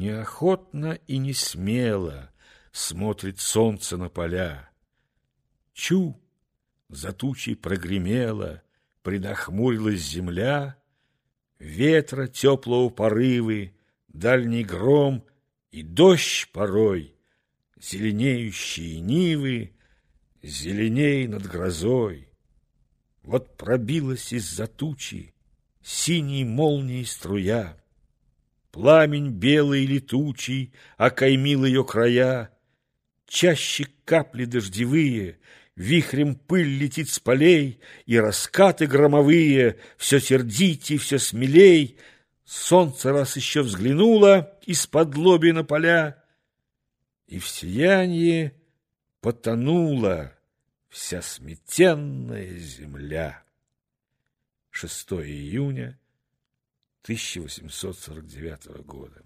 Неохотно и не смело смотрит солнце на поля. Чу! За тучей прогремела, предохмурилась земля, Ветра теплого порывы, дальний гром и дождь порой, Зеленеющие нивы, зеленей над грозой. Вот пробилась из-за тучи синей молнией струя, Пламень белый летучий окаймил ее края, Чаще капли дождевые, Вихрем пыль летит с полей, И раскаты громовые Все сердитей, все смелей. Солнце раз еще взглянуло Из-под лоби на поля, И в сиянье потонула Вся сметенная земля. 6 июня 1849 года.